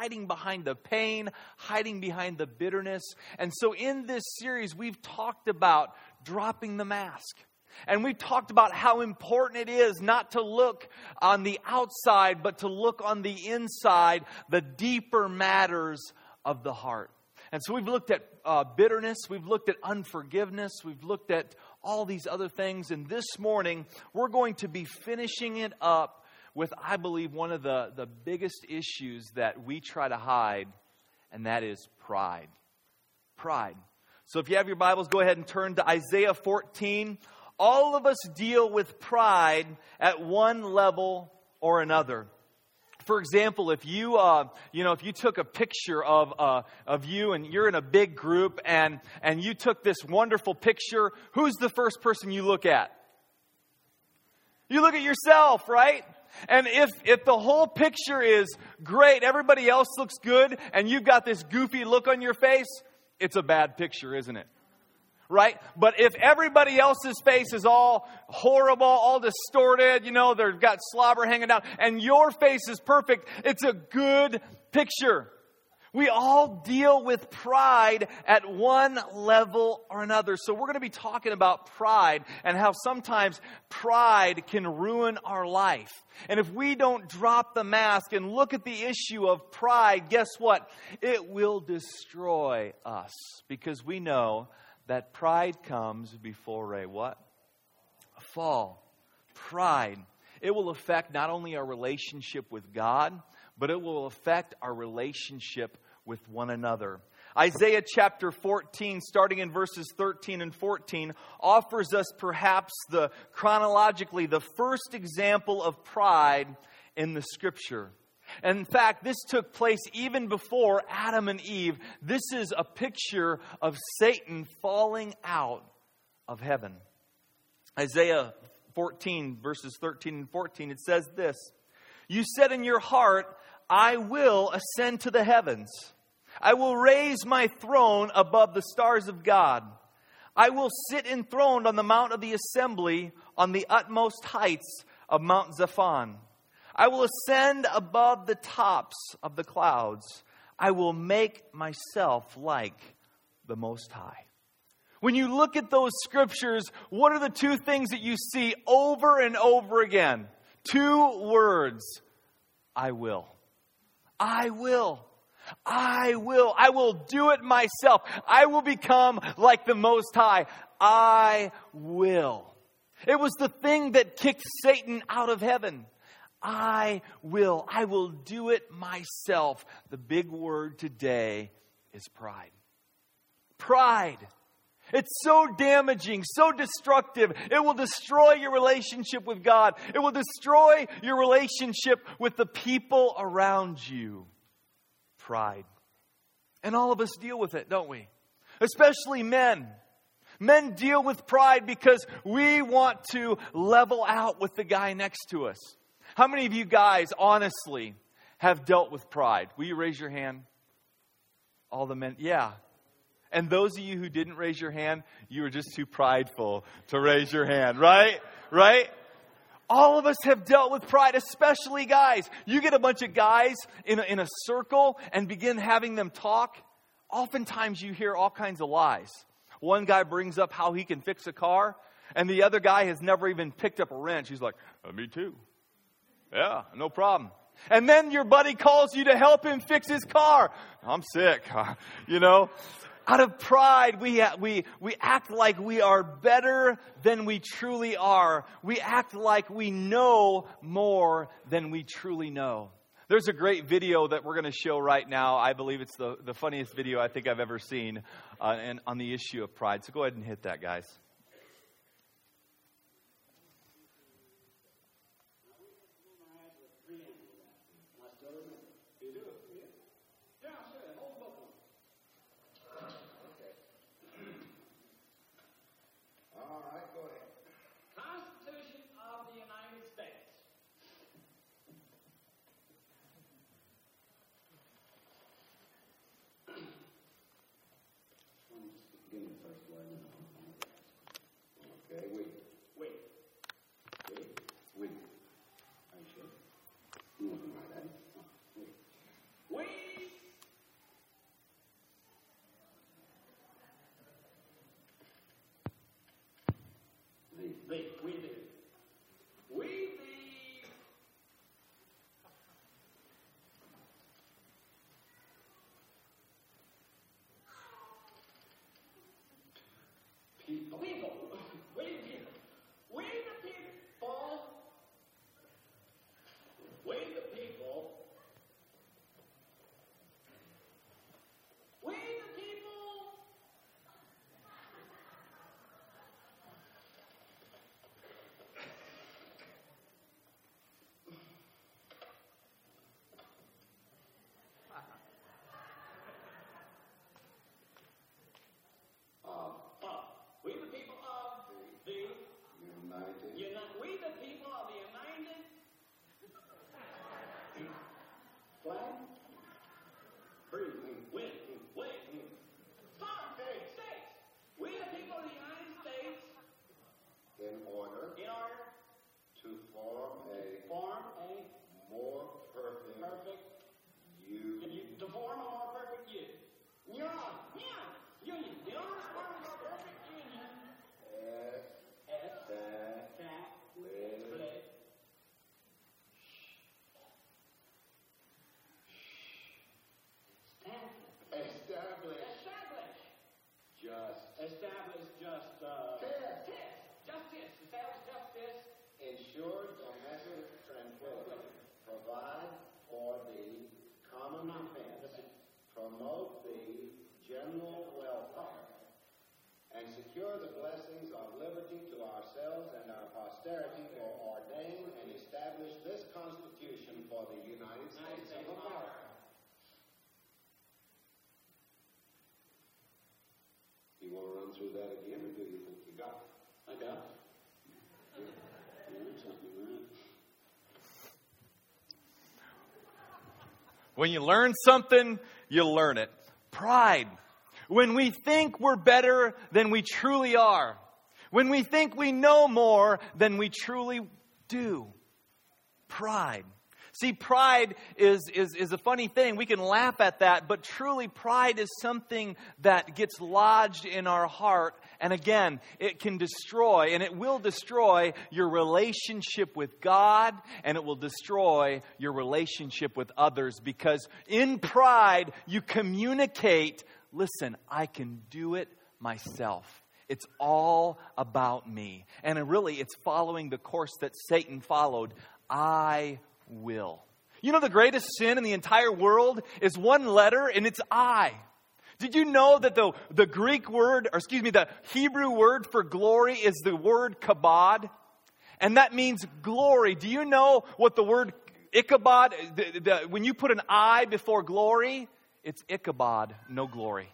hiding behind the pain, hiding behind the bitterness. And so in this series, we've talked about dropping the mask. And we've talked about how important it is not to look on the outside, but to look on the inside, the deeper matters of the heart. And so we've looked at uh, bitterness, we've looked at unforgiveness, we've looked at all these other things. And this morning, we're going to be finishing it up with, I believe, one of the, the biggest issues that we try to hide, and that is pride. Pride. So if you have your Bibles, go ahead and turn to Isaiah 14. All of us deal with pride at one level or another for example, if you, uh, you know, if you took a picture of, uh, of you and you're in a big group and, and you took this wonderful picture, who's the first person you look at? You look at yourself, right? And if, if the whole picture is great, everybody else looks good, and you've got this goofy look on your face, it's a bad picture, isn't it? right? But if everybody else's face is all horrible, all distorted, you know, they've got slobber hanging down, and your face is perfect, it's a good picture. We all deal with pride at one level or another. So, we're going to be talking about pride and how sometimes pride can ruin our life. And if we don't drop the mask and look at the issue of pride, guess what? It will destroy us because we know that pride comes before a what? A fall. Pride. It will affect not only our relationship with God, but it will affect our relationship with one another. Isaiah chapter 14, starting in verses 13 and 14, offers us perhaps the chronologically the first example of pride in the scripture. And in fact, this took place even before Adam and Eve. This is a picture of Satan falling out of heaven. Isaiah 14, verses 13 and 14, it says this You said in your heart, I will ascend to the heavens. I will raise my throne above the stars of God. I will sit enthroned on the mount of the assembly on the utmost heights of Mount Zaphon. I will ascend above the tops of the clouds. I will make myself like the Most High. When you look at those scriptures, what are the two things that you see over and over again? Two words I will. I will. I will. I will do it myself. I will become like the Most High. I will. It was the thing that kicked Satan out of heaven. I will. I will do it myself. The big word today is pride. Pride. It's so damaging, so destructive. It will destroy your relationship with God. It will destroy your relationship with the people around you. Pride. And all of us deal with it, don't we? Especially men. Men deal with pride because we want to level out with the guy next to us. How many of you guys, honestly, have dealt with pride? Will you raise your hand? All the men, yeah. And those of you who didn't raise your hand, you were just too prideful to raise your hand, right? Right? All of us have dealt with pride, especially guys. You get a bunch of guys in a, in a circle and begin having them talk. Oftentimes you hear all kinds of lies. One guy brings up how he can fix a car, and the other guy has never even picked up a wrench. He's like, uh, Me too. Yeah, no problem. And then your buddy calls you to help him fix his car. I'm sick, you know. Out of pride, we, we, we act like we are better than we truly are. We act like we know more than we truly know. There's a great video that we're going to show right now. I believe it's the, the funniest video I think I've ever seen uh, and, on the issue of pride. So go ahead and hit that, guys. General welfare, and secure the blessings of liberty to ourselves and our posterity will ordain and establish this Constitution for the United United States States of of America. America. You want to run through that again, or do you think you got it? I got it. You learned something, right? When you learn something, you learn it. Pride. When we think we're better than we truly are. When we think we know more than we truly do. Pride. See, pride is, is, is a funny thing. We can laugh at that, but truly, pride is something that gets lodged in our heart. And again, it can destroy, and it will destroy your relationship with God, and it will destroy your relationship with others because in pride, you communicate listen, I can do it myself. It's all about me. And really, it's following the course that Satan followed. I will. You know, the greatest sin in the entire world is one letter, and it's I. Did you know that the, the Greek word, or excuse me, the Hebrew word for glory is the word kabod? And that means glory. Do you know what the word Ichabod, the, the, when you put an I before glory, it's Ichabod, no glory.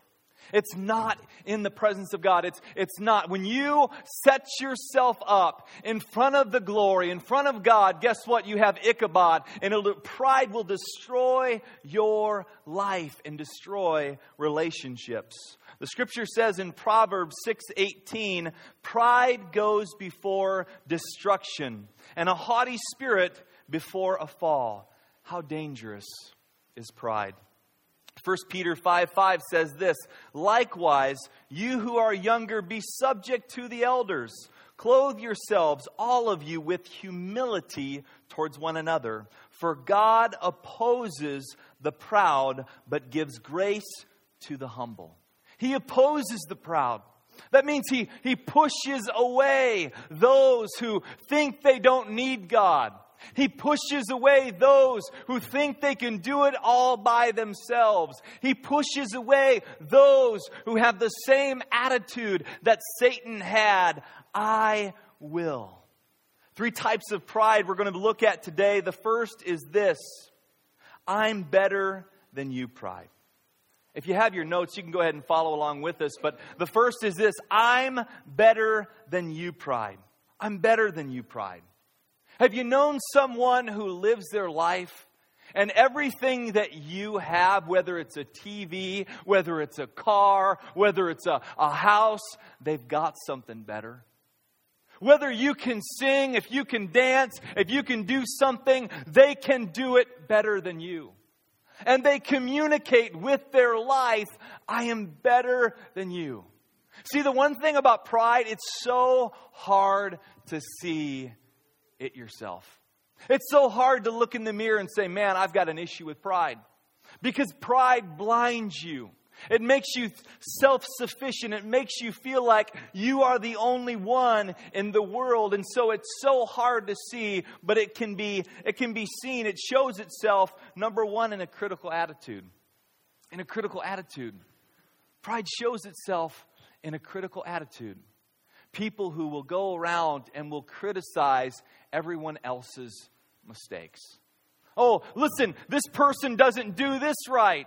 It's not in the presence of God. It's, it's not. When you set yourself up in front of the glory, in front of God, guess what? You have Ichabod. And pride will destroy your life and destroy relationships. The scripture says in Proverbs 6:18, pride goes before destruction, and a haughty spirit before a fall. How dangerous is pride? 1 Peter 5 5 says this Likewise, you who are younger, be subject to the elders. Clothe yourselves, all of you, with humility towards one another. For God opposes the proud, but gives grace to the humble. He opposes the proud. That means he, he pushes away those who think they don't need God. He pushes away those who think they can do it all by themselves. He pushes away those who have the same attitude that Satan had I will. Three types of pride we're going to look at today. The first is this I'm better than you, pride. If you have your notes, you can go ahead and follow along with us. But the first is this I'm better than you, pride. I'm better than you, pride. Have you known someone who lives their life and everything that you have, whether it's a TV, whether it's a car, whether it's a, a house, they've got something better? Whether you can sing, if you can dance, if you can do something, they can do it better than you. And they communicate with their life, I am better than you. See, the one thing about pride, it's so hard to see it yourself. It's so hard to look in the mirror and say, man, I've got an issue with pride. Because pride blinds you. It makes you self sufficient. It makes you feel like you are the only one in the world. And so it's so hard to see, but it can be, it can be seen. It shows itself, number one, in a critical attitude. In a critical attitude. Pride shows itself in a critical attitude. People who will go around and will criticize everyone else's mistakes. Oh, listen, this person doesn't do this right.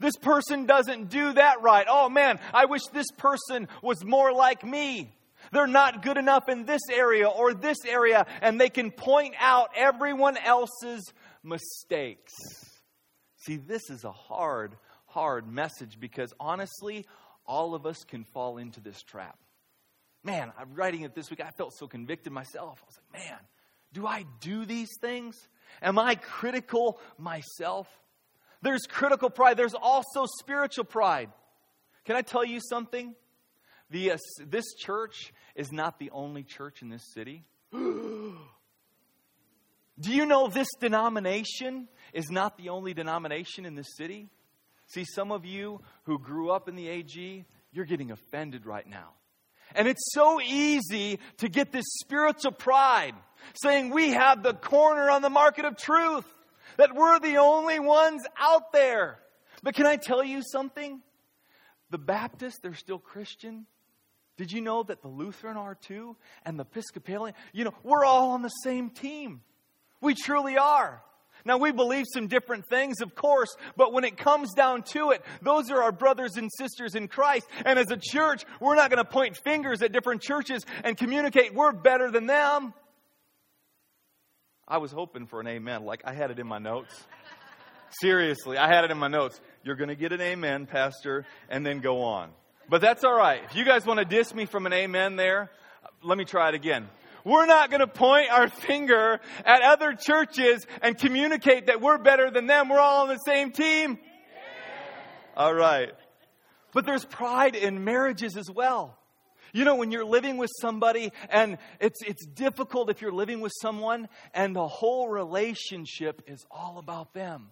This person doesn't do that right. Oh man, I wish this person was more like me. They're not good enough in this area or this area, and they can point out everyone else's mistakes. See, this is a hard, hard message because honestly, all of us can fall into this trap. Man, I'm writing it this week. I felt so convicted myself. I was like, man, do I do these things? Am I critical myself? There's critical pride. There's also spiritual pride. Can I tell you something? The, uh, this church is not the only church in this city. Do you know this denomination is not the only denomination in this city? See, some of you who grew up in the AG, you're getting offended right now. And it's so easy to get this spiritual pride saying we have the corner on the market of truth, that we're the only ones out there. But can I tell you something? The Baptists, they're still Christian. Did you know that the Lutheran are too? And the Episcopalian? You know, we're all on the same team. We truly are. Now, we believe some different things, of course, but when it comes down to it, those are our brothers and sisters in Christ. And as a church, we're not going to point fingers at different churches and communicate we're better than them. I was hoping for an amen, like I had it in my notes. Seriously, I had it in my notes. You're going to get an amen, Pastor, and then go on. But that's all right. If you guys want to diss me from an amen there, let me try it again. We're not going to point our finger at other churches and communicate that we're better than them. We're all on the same team. All right. But there's pride in marriages as well. You know, when you're living with somebody and it's, it's difficult if you're living with someone and the whole relationship is all about them.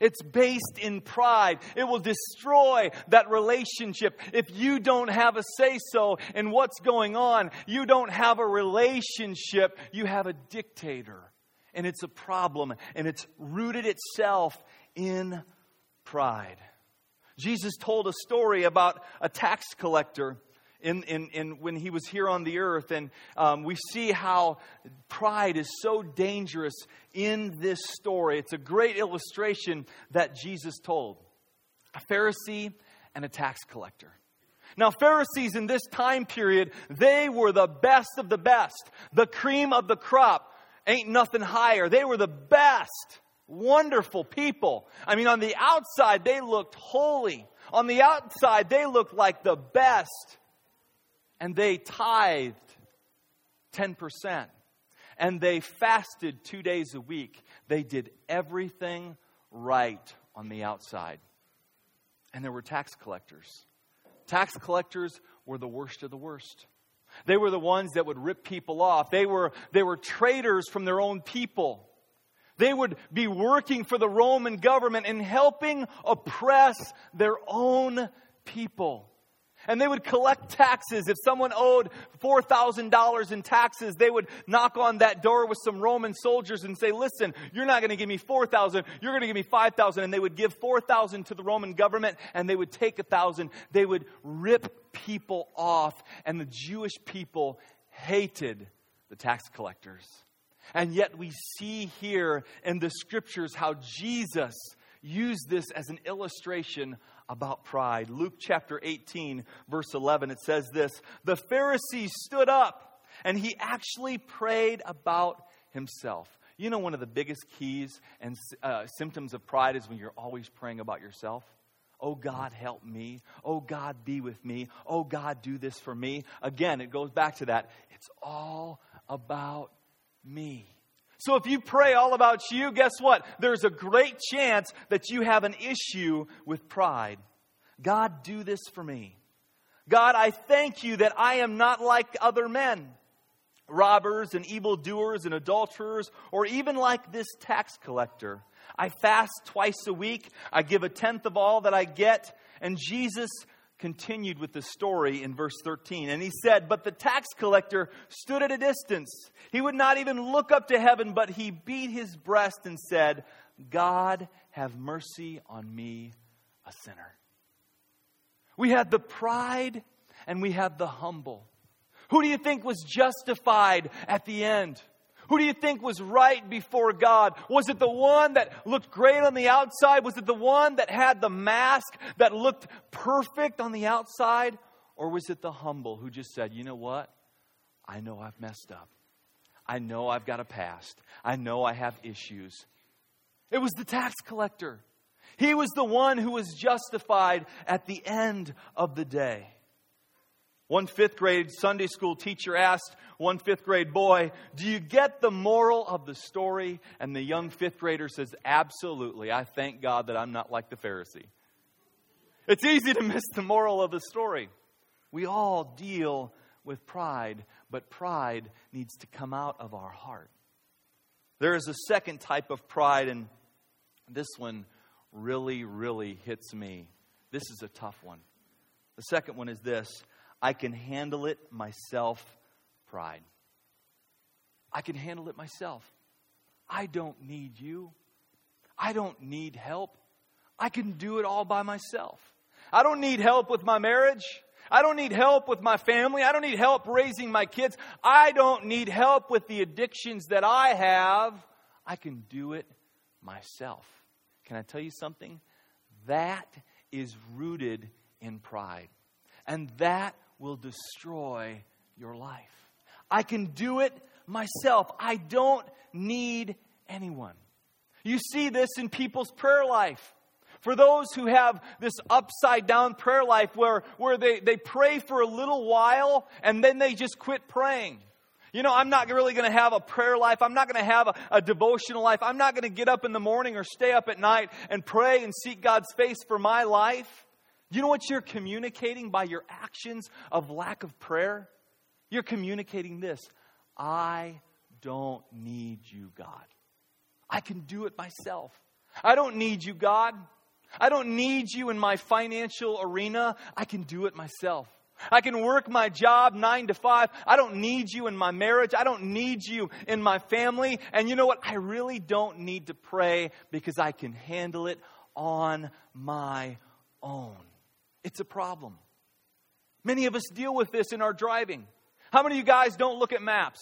It's based in pride. It will destroy that relationship. If you don't have a say so in what's going on, you don't have a relationship, you have a dictator. And it's a problem, and it's rooted itself in pride. Jesus told a story about a tax collector in, in, in when he was here on the earth. And um, we see how pride is so dangerous in this story. It's a great illustration that Jesus told a Pharisee and a tax collector. Now, Pharisees in this time period, they were the best of the best, the cream of the crop. Ain't nothing higher. They were the best, wonderful people. I mean, on the outside, they looked holy. On the outside, they looked like the best and they tithed 10%. And they fasted two days a week. They did everything right on the outside. And there were tax collectors. Tax collectors were the worst of the worst. They were the ones that would rip people off. They were, they were traitors from their own people. They would be working for the Roman government and helping oppress their own people. And they would collect taxes. If someone owed $4,000 in taxes, they would knock on that door with some Roman soldiers and say, Listen, you're not going to give me 4,000, you're going to give me 5,000. And they would give 4,000 to the Roman government and they would take 1,000. They would rip people off. And the Jewish people hated the tax collectors. And yet we see here in the scriptures how Jesus used this as an illustration about pride. Luke chapter 18, verse 11, it says this The Pharisee stood up and he actually prayed about himself. You know, one of the biggest keys and uh, symptoms of pride is when you're always praying about yourself. Oh God, help me. Oh God, be with me. Oh God, do this for me. Again, it goes back to that. It's all about me. So if you pray all about you, guess what? There's a great chance that you have an issue with pride. God, do this for me. God, I thank you that I am not like other men, robbers and evildoers and adulterers, or even like this tax collector. I fast twice a week. I give a tenth of all that I get. And Jesus continued with the story in verse 13. And he said, But the tax collector stood at a distance. He would not even look up to heaven, but he beat his breast and said, God, have mercy on me, a sinner. We had the pride and we had the humble. Who do you think was justified at the end? Who do you think was right before God? Was it the one that looked great on the outside? Was it the one that had the mask that looked perfect on the outside? Or was it the humble who just said, you know what? I know I've messed up. I know I've got a past. I know I have issues. It was the tax collector. He was the one who was justified at the end of the day. One fifth grade Sunday school teacher asked one fifth grade boy, Do you get the moral of the story? And the young fifth grader says, Absolutely. I thank God that I'm not like the Pharisee. It's easy to miss the moral of the story. We all deal with pride, but pride needs to come out of our heart. There is a second type of pride, and this one really, really hits me. This is a tough one. The second one is this I can handle it myself, pride. I can handle it myself. I don't need you. I don't need help. I can do it all by myself. I don't need help with my marriage. I don't need help with my family. I don't need help raising my kids. I don't need help with the addictions that I have. I can do it myself. Can I tell you something? That is rooted in pride. And that will destroy your life. I can do it myself. I don't need anyone. You see this in people's prayer life. For those who have this upside down prayer life where, where they, they pray for a little while and then they just quit praying. You know, I'm not really going to have a prayer life. I'm not going to have a, a, devotional life. I'm not going to get up in the morning or stay up at night and pray and seek God's face for my life. You know what you're communicating by your actions of lack of prayer? You're communicating this I don't need you, God. I can do it myself. I don't need you, God. I don't need you in my financial arena. I can do it myself. I can work my job nine to five. I don't need you in my marriage. I don't need you in my family. And you know what? I really don't need to pray because I can handle it on my own. It's a problem. Many of us deal with this in our driving. How many of you guys don't look at maps?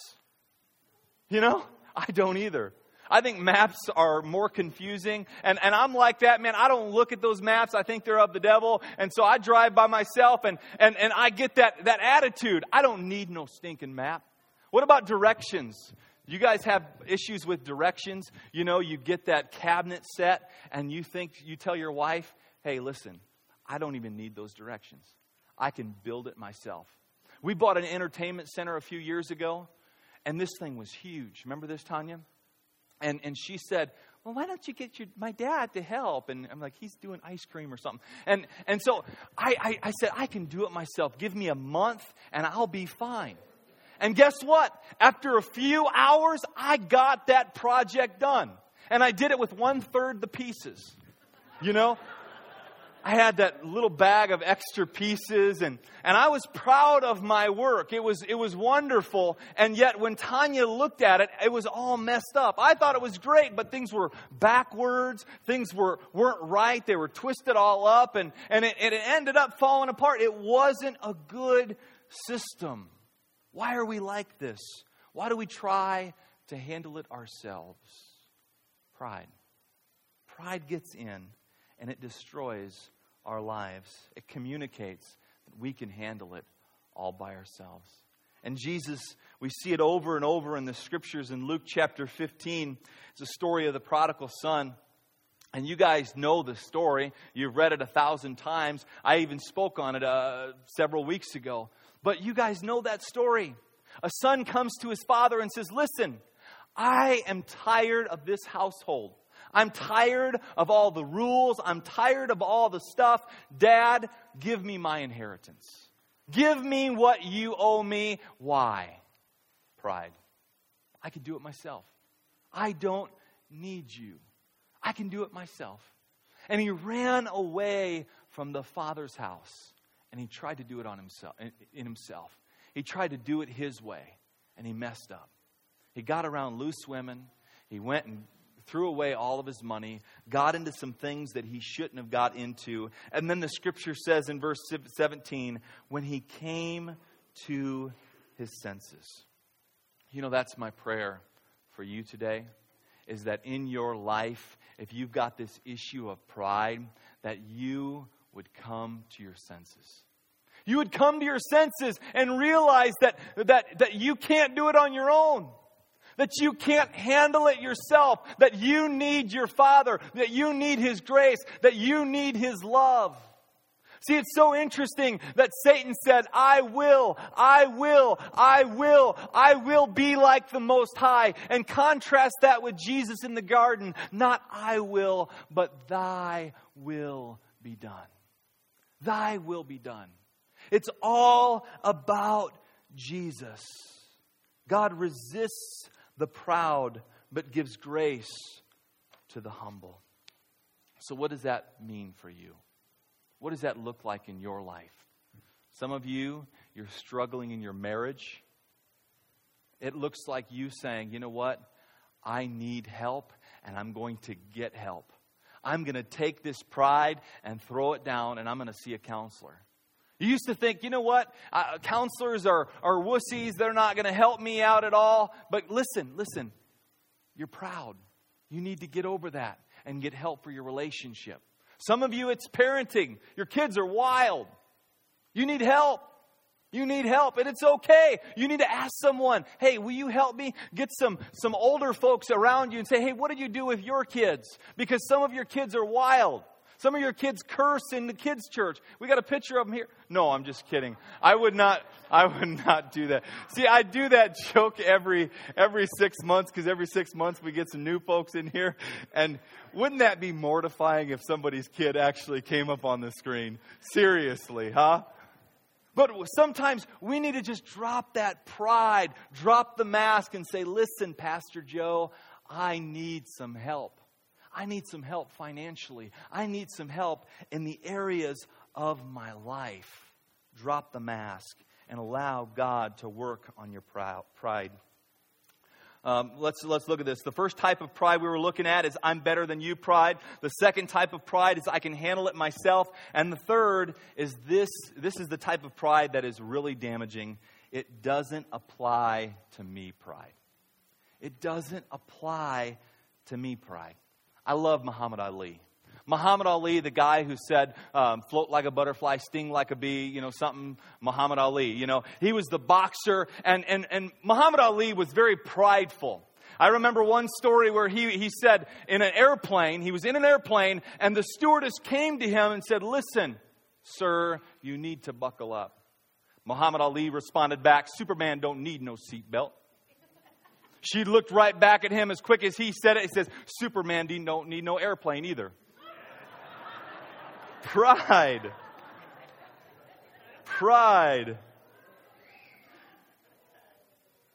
You know, I don't either. I think maps are more confusing. And, and I'm like that, man. I don't look at those maps. I think they're of the devil. And so I drive by myself and, and, and I get that, that attitude. I don't need no stinking map. What about directions? You guys have issues with directions. You know, you get that cabinet set and you think, you tell your wife, hey, listen, I don't even need those directions. I can build it myself. We bought an entertainment center a few years ago, and this thing was huge. Remember this, Tanya? And, and she said, well, why don't you get your, my dad to help? And I'm like, he's doing ice cream or something. And, and so I, I, I said, I can do it myself. Give me a month and I'll be fine. And guess what? After a few hours, I got that project done. And I did it with one third the pieces. You know? I had that little bag of extra pieces and, and I was proud of my work. It was, it was wonderful. And yet when Tanya looked at it, it was all messed up. I thought it was great, but things were backwards. Things were, weren't right. They were twisted all up and, and it, it ended up falling apart. It wasn't a good system. Why are we like this? Why do we try to handle it ourselves? Pride. Pride gets in and it destroys our lives. It communicates that we can handle it all by ourselves. And Jesus, we see it over and over in the scriptures in Luke chapter 15. It's a story of the prodigal son. And you guys know the story. You've read it a thousand times. I even spoke on it uh, several weeks ago. But you guys know that story. A son comes to his father and says, Listen, I am tired of this household. I'm tired of all the rules. I'm tired of all the stuff. Dad, give me my inheritance. Give me what you owe me. Why? Pride. I can do it myself. I don't need you. I can do it myself. And he ran away from the father's house and he tried to do it on himself in himself. He tried to do it his way and he messed up. He got around loose women. He went and threw away all of his money, got into some things that he shouldn't have got into. And then the scripture says in verse 17, when he came to his senses. You know, that's my prayer for you today is that in your life, if you've got this issue of pride, that you would come to your senses. You would come to your senses and realize that, that, that you can't do it on your own that you can't handle it yourself, that you need your Father, that you need His grace, that you need His love. See, it's so interesting that Satan said, I will, I will, I will, I will be like the Most High. And contrast that with Jesus in the garden. Not I will, but thy will be done. Thy will be done. It's all about Jesus. God resists the proud, but gives grace to the humble. So, what does that mean for you? What does that look like in your life? Some of you, you're struggling in your marriage. It looks like you saying, you know what? I need help, and I'm going to get help. I'm going to take this pride and throw it down, and I'm going to see a counselor. You used to think, you know what? Uh, counselors are, are wussies. They're not going to help me out at all. But listen, listen. You're proud. You need to get over that and get help for your relationship. Some of you, it's parenting. Your kids are wild. You need help. You need help, and it's okay. You need to ask someone, hey, will you help me? Get some, some older folks around you and say, hey, what did you do with your kids? Because some of your kids are wild. Some of your kids curse in the kids' church. We got a picture of them here. No, I'm just kidding. I would not. I would not do that. See, I do that joke every every six months because every six months we get some new folks in here, and wouldn't that be mortifying if somebody's kid actually came up on the screen? Seriously, huh? But sometimes we need to just drop that pride, drop the mask, and say, Listen, Pastor Joe, I need some help. I need some help financially. I need some help in the areas of my life. Drop the mask and allow God to work on your pride. Um, let's, let's look at this. The first type of pride we were looking at is I'm better than you pride. The second type of pride is I can handle it myself. And the third is this this is the type of pride that is really damaging. It doesn't apply to me pride. It doesn't apply to me pride. I love Muhammad Ali. Muhammad Ali, the guy who said, um, float like a butterfly, sting like a bee, you know, something, Muhammad Ali, you know, he was the boxer, and, and, and Muhammad Ali was very prideful. I remember one story where he, he said in an airplane, he was in an airplane, and the stewardess came to him and said, Listen, sir, you need to buckle up. Muhammad Ali responded back, Superman don't need no seatbelt. She looked right back at him as quick as he said it. He says, Superman don't need no airplane either. Pride. Pride.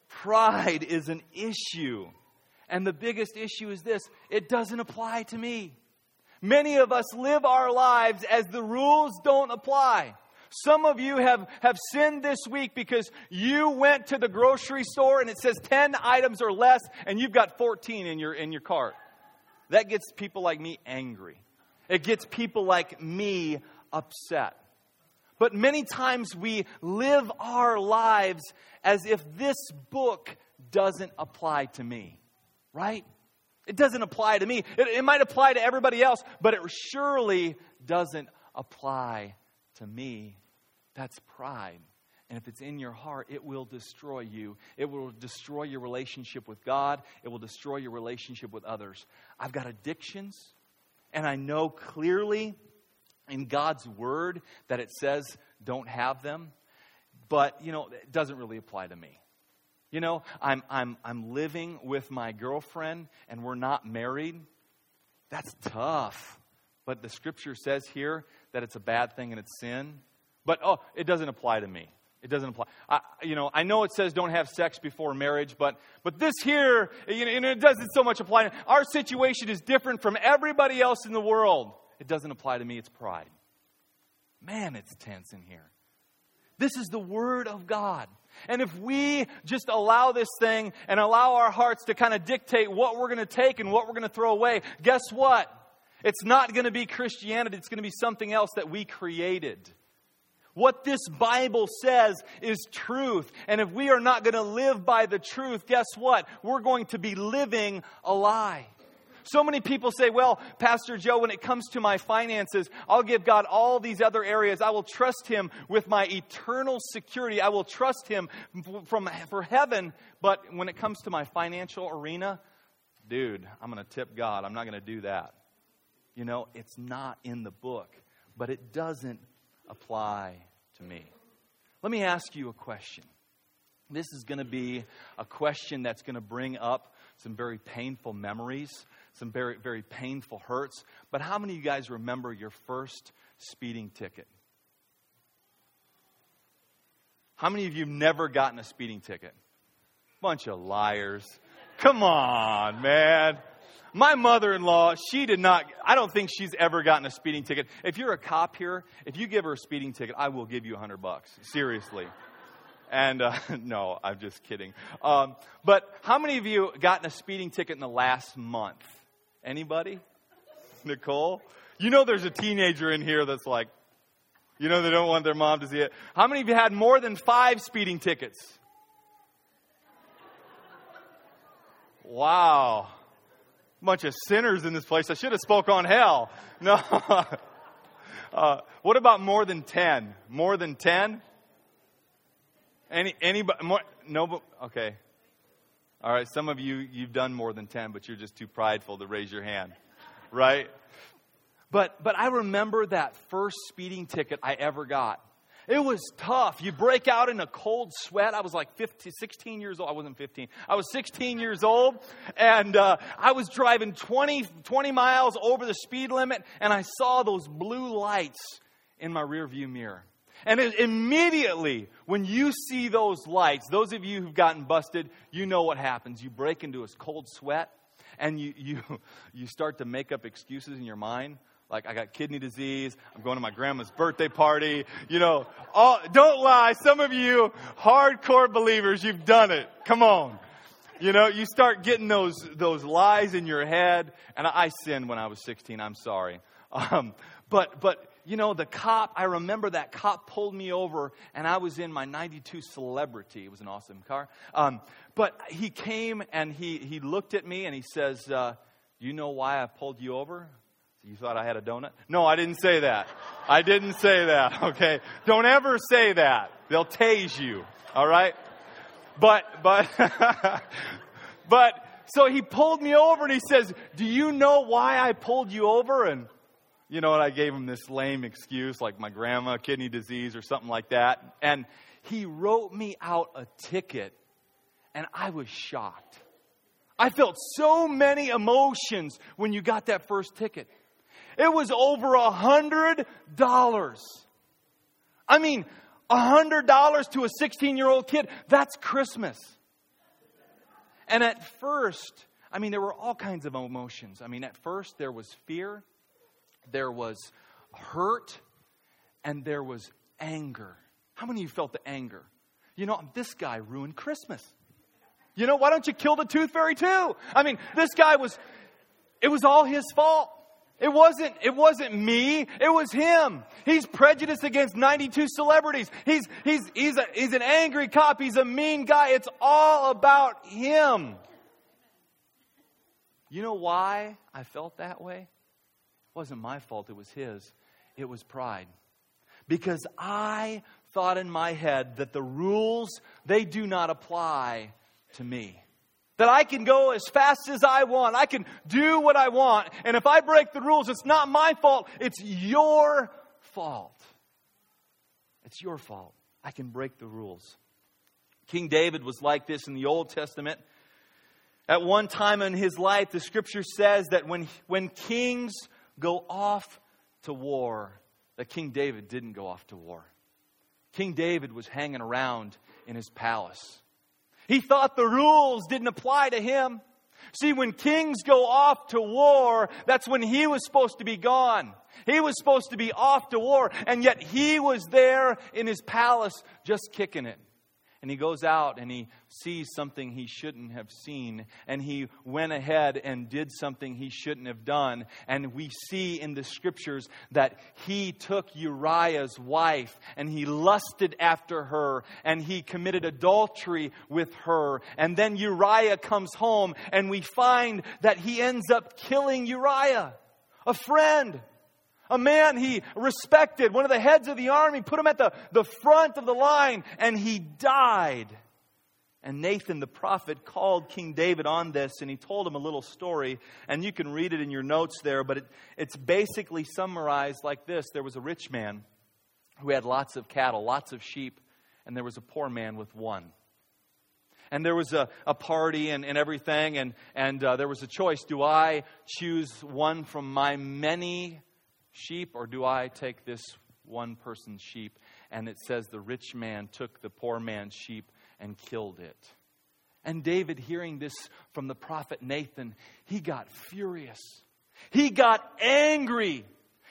Pride is an issue. And the biggest issue is this it doesn't apply to me. Many of us live our lives as the rules don't apply. Some of you have, have sinned this week because you went to the grocery store and it says 10 items or less and you've got 14 in your, in your cart. That gets people like me angry. It gets people like me upset. But many times we live our lives as if this book doesn't apply to me, right? It doesn't apply to me. It, it might apply to everybody else, but it surely doesn't apply to me. That's pride. And if it's in your heart, it will destroy you. It will destroy your relationship with God. It will destroy your relationship with others. I've got addictions, and I know clearly in God's word that it says don't have them, but, you know, it doesn't really apply to me. You know, I'm, I'm, I'm living with my girlfriend and we're not married. That's tough. But the scripture says here that it's a bad thing and it's sin. But oh, it doesn't apply to me. It doesn't apply. I, you know, I know it says don't have sex before marriage, but but this here, you know, it doesn't so much apply. Our situation is different from everybody else in the world. It doesn't apply to me. It's pride. Man, it's tense in here. This is the Word of God. And if we just allow this thing and allow our hearts to kind of dictate what we're going to take and what we're going to throw away, guess what? It's not going to be Christianity, it's going to be something else that we created. What this Bible says is truth. And if we are not going to live by the truth, guess what? We're going to be living a lie. So many people say, well, Pastor Joe, when it comes to my finances, I'll give God all these other areas. I will trust Him with my eternal security. I will trust Him from, for heaven. But when it comes to my financial arena, dude, I'm going to tip God. I'm not going to do that. You know, it's not in the book, but it doesn't apply to me? Let me ask you a question. This is going to be a question that's going to bring up some very painful memories, some very, very painful hurts. But how many of you guys remember your first speeding ticket? How many of you have never gotten a speeding ticket? Bunch of liars. Come on, man. My mother in law, she did not, I don't think she's ever gotten a speeding ticket. If you're a cop here, if you give her a speeding ticket, I will give you a hundred bucks. Seriously. And uh, no, I'm just kidding. Um, but how many of you gotten a speeding ticket in the last month? Anybody? Nicole? You know there's a teenager in here that's like, you know they don't want their mom to see it. How many of you had more than five speeding tickets? Wow. Bunch of sinners in this place. I should have spoke on hell. No. uh, what about more than 10? More than 10? Any, anybody, more, no, okay. All right, some of you, you've done more than 10, but you're just too prideful to raise your hand, right? But, but I remember that first speeding ticket I ever got. It was tough. You break out in a cold sweat. I was like 15, 16 years old. I wasn't 15. I was 16 years old, and uh, I was driving 20, 20 miles over the speed limit, and I saw those blue lights in my rearview mirror. And it, immediately, when you see those lights, those of you who've gotten busted, you know what happens. You break into a cold sweat, and you, you, you start to make up excuses in your mind like I got kidney disease. I'm going to my grandma's birthday party. You know, all, don't lie. Some of you hardcore believers, you've done it. Come on. You know, you start getting those those lies in your head. And I, sinned when I was 16. I'm sorry. Um, but but you know, the cop. I remember that cop pulled me over, and I was in my '92 Celebrity. It was an awesome car. Um, but he came and he he looked at me and he says, uh, "You know why I pulled you over?" You thought I had a donut? No, I didn't say that. I didn't say that, okay? Don't ever say that. They'll tase you, all right? But, but, but, so he pulled me over and he says, Do you know why I pulled you over? And, you know, and I gave him this lame excuse like my grandma, kidney disease, or something like that. And he wrote me out a ticket, and I was shocked. I felt so many emotions when you got that first ticket. It was over a hundred dollars. I mean, a hundred dollars to a 16 year old kid, that's Christmas. And at first, I mean, there were all kinds of emotions. I mean, at first, there was fear, there was hurt, and there was anger. How many of you felt the anger? You know, this guy ruined Christmas. You know, why don't you kill the tooth fairy too? I mean, this guy was, it was all his fault. It wasn't, it wasn't me. It was him. He's prejudiced against 92 celebrities. He's, he's, he's, a, he's an angry cop. He's a mean guy. It's all about him. You know why I felt that way? It wasn't my fault. It was his. It was pride. Because I thought in my head that the rules, they do not apply to me. That I can go as fast as I want. I can do what I want. And if I break the rules, it's not my fault. It's your fault. It's your fault. I can break the rules. King David was like this in the Old Testament. At one time in his life, the scripture says that when, when kings go off to war, that King David didn't go off to war. King David was hanging around in his palace. He thought the rules didn't apply to him. See, when kings go off to war, that's when he was supposed to be gone. He was supposed to be off to war, and yet he was there in his palace just kicking it and he goes out and he sees something he shouldn't have seen, and he went ahead and did something he shouldn't have done. And we see in the scriptures that he took Uriah's wife and he lusted after her and he committed adultery with her. And then Uriah comes home, and we find that he ends up killing Uriah, a friend a man he respected, one of the heads of the army, put him at the, the front of the line, and he died. And Nathan the prophet called King David on this, and he told him a little story. And you can read it in your notes there, but it, it's basically summarized like this There was a rich man who had lots of cattle, lots of sheep, and there was a poor man with one. And there was a, a party and, and everything, and, and uh, there was a choice. Do I choose one from my many sheep, or do I take this one person's sheep? And it says the rich man took the poor man's sheep and killed it. And David, hearing this from the prophet Nathan, he got furious. He got angry.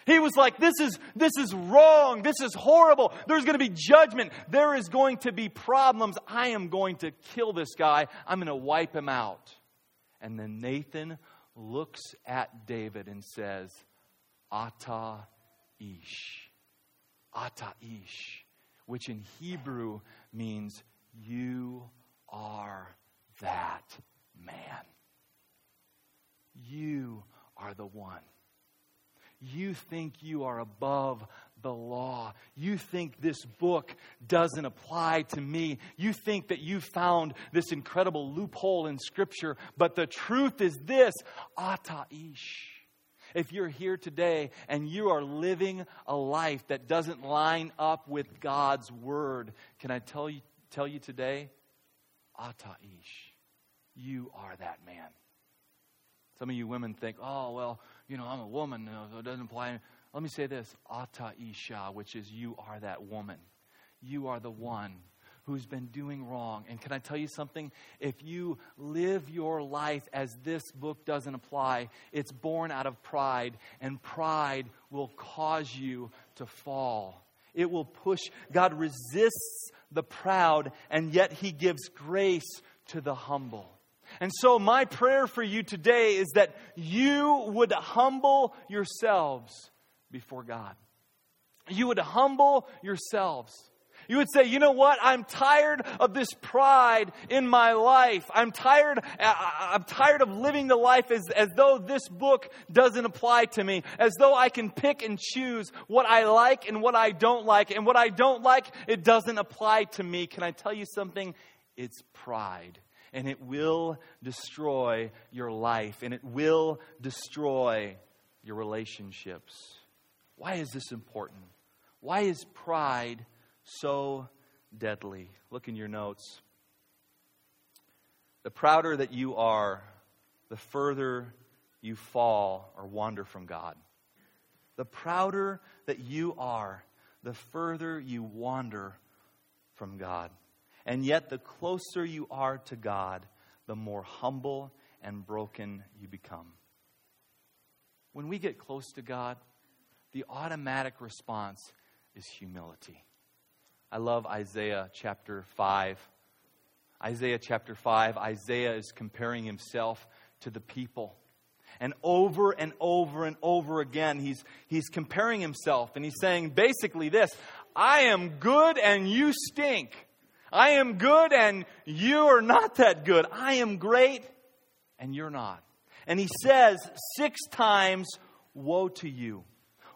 He was like, this is, this is wrong. This is horrible. There's going to be judgment. There is going to be problems. I am going to kill this guy. I'm going to wipe him out. And then Nathan looks at David and says, Ata Ish. Ata Ish, which in Hebrew means you are that man. You are the one. You think you are above the law. You think this book doesn't apply to me. You think that you found this incredible loophole in Scripture. But the truth is this Ataish. If you're here today and you are living a life that doesn't line up with God's Word, can I tell you, tell you today? Ataish. You are that man. Some of you women think, oh, well, you know, I'm a woman, so it doesn't apply. Let me say this Ata Isha, which is you are that woman. You are the one who's been doing wrong. And can I tell you something? If you live your life as this book doesn't apply, it's born out of pride, and pride will cause you to fall. It will push. God resists the proud, and yet He gives grace to the humble. And so, my prayer for you today is that you would humble yourselves before God. You would humble yourselves. You would say, you know what? I'm tired of this pride in my life. I'm tired, uh, I'm tired of living the life as, as though this book doesn't apply to me, as though I can pick and choose what I like and what I don't like. And what I don't like, it doesn't apply to me. Can I tell you something? It's pride and it will destroy your life and it will destroy your relationships. Why is this important? Why is pride so deadly? Look in your notes. The prouder that you are, the further you fall or wander from God. The prouder that you are, the further you wander from God. And yet, the closer you are to God, the more humble and broken you become. When we get close to God, the automatic response is humility. I love Isaiah chapter 5. Isaiah chapter 5, Isaiah is comparing himself to the people. And over and over and over again, he's, he's comparing himself and he's saying basically this I am good and you stink. I am good and you are not that good. I am great and you're not. And he says six times, Woe to you.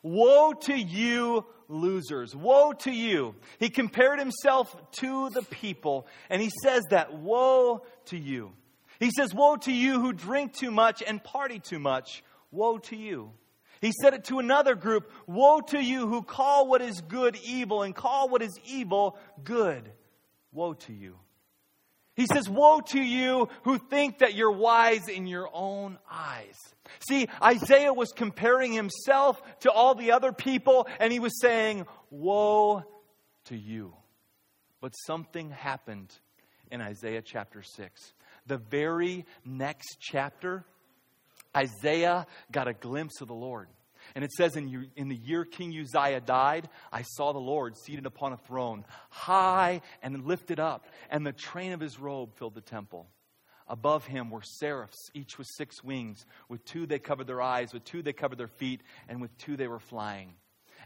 Woe to you, losers. Woe to you. He compared himself to the people, and he says that, Woe to you. He says, Woe to you who drink too much and party too much. Woe to you. He said it to another group Woe to you who call what is good evil and call what is evil good. Woe to you. He says, Woe to you who think that you're wise in your own eyes. See, Isaiah was comparing himself to all the other people, and he was saying, Woe to you. But something happened in Isaiah chapter 6. The very next chapter, Isaiah got a glimpse of the Lord. And it says, in, in the year King Uzziah died, I saw the Lord seated upon a throne, high and lifted up, and the train of his robe filled the temple. Above him were seraphs, each with six wings. With two they covered their eyes, with two they covered their feet, and with two they were flying.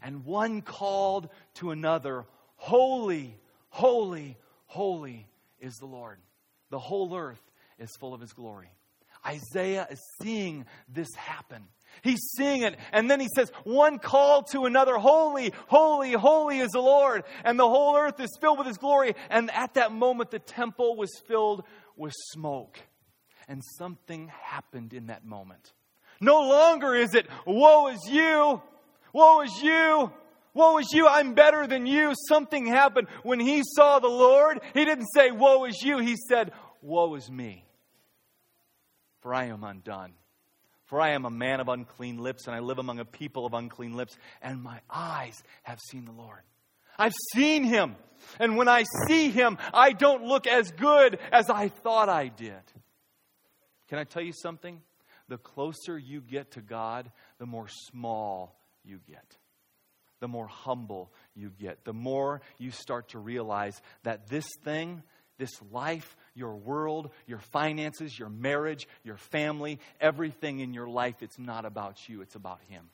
And one called to another, Holy, holy, holy is the Lord. The whole earth is full of his glory. Isaiah is seeing this happen. He's seeing it. And then he says, One call to another, Holy, holy, holy is the Lord. And the whole earth is filled with his glory. And at that moment, the temple was filled with smoke. And something happened in that moment. No longer is it, Woe is you! Woe is you! Woe is you, I'm better than you. Something happened. When he saw the Lord, he didn't say, Woe is you. He said, Woe is me, for I am undone. For I am a man of unclean lips, and I live among a people of unclean lips, and my eyes have seen the Lord. I've seen him. And when I see him, I don't look as good as I thought I did. Can I tell you something? The closer you get to God, the more small you get. The more humble you get. The more you start to realize that this thing, this life, your world, your finances, your marriage, your family, everything in your life, it's not about you, it's about Him.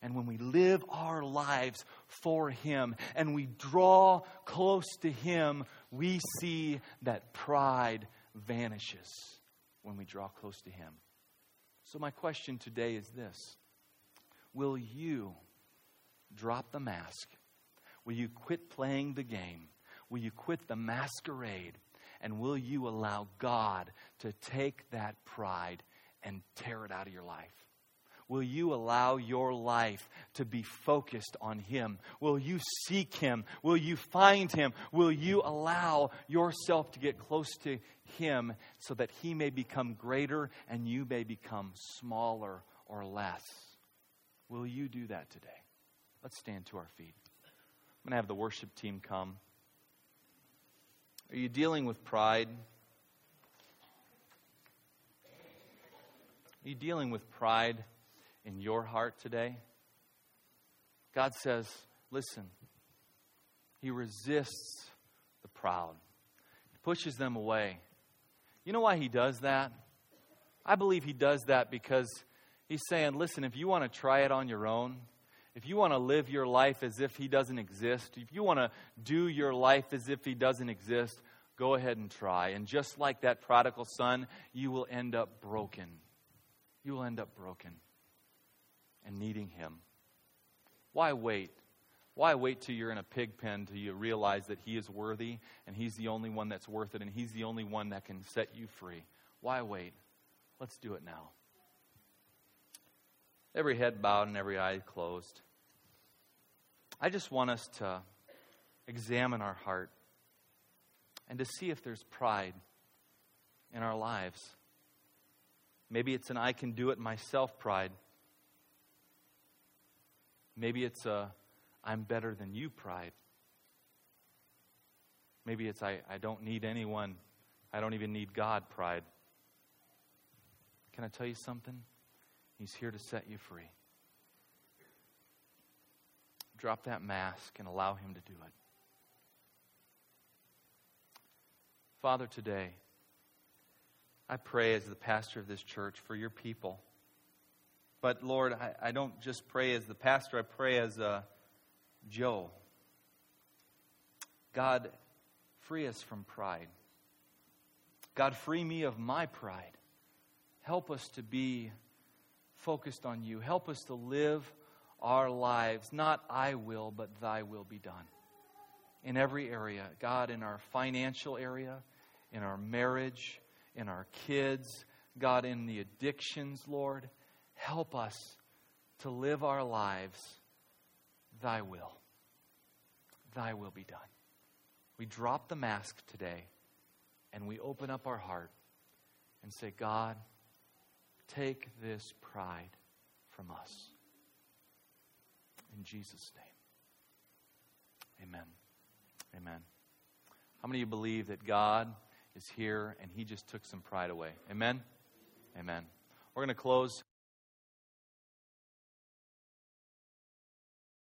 And when we live our lives for Him and we draw close to Him, we see that pride vanishes when we draw close to Him. So, my question today is this Will you drop the mask? Will you quit playing the game? Will you quit the masquerade? And will you allow God to take that pride and tear it out of your life? Will you allow your life to be focused on Him? Will you seek Him? Will you find Him? Will you allow yourself to get close to Him so that He may become greater and you may become smaller or less? Will you do that today? Let's stand to our feet. I'm going to have the worship team come. Are you dealing with pride? Are you dealing with pride? in your heart today? God says, listen, He resists the proud, He pushes them away. You know why He does that? I believe He does that because He's saying, listen, if you want to try it on your own, if you want to live your life as if He doesn't exist, if you want to do your life as if He doesn't exist, go ahead and try. And just like that prodigal son, you will end up broken. You will end up broken and needing Him. Why wait? Why wait till you're in a pig pen till you realize that He is worthy and He's the only one that's worth it and He's the only one that can set you free? Why wait? Let's do it now. Every head bowed and every eye closed. I just want us to examine our heart and to see if there's pride in our lives. Maybe it's an I can do it myself pride. Maybe it's a I'm better than you pride. Maybe it's I, I don't need anyone. I don't even need God pride. Can I tell you something? He's here to set you free. Drop that mask and allow Him to do it. Father, today, I pray as the pastor of this church for your people. But Lord, I, I don't just pray as the pastor, I pray as uh, Joe. God, free us from pride. God, free me of my pride. Help us to be focused on you. Help us to live our lives, not I will, but thy will be done. In every area, God, in our financial area, in our marriage, in our kids, God, in the addictions, Lord. Help us to live our lives thy will. Thy will be done. We drop the mask today and we open up our heart and say, God, take this pride from us. In Jesus' name. Amen. Amen. How many of you believe that God is here and he just took some pride away? Amen. Amen. We're going to close.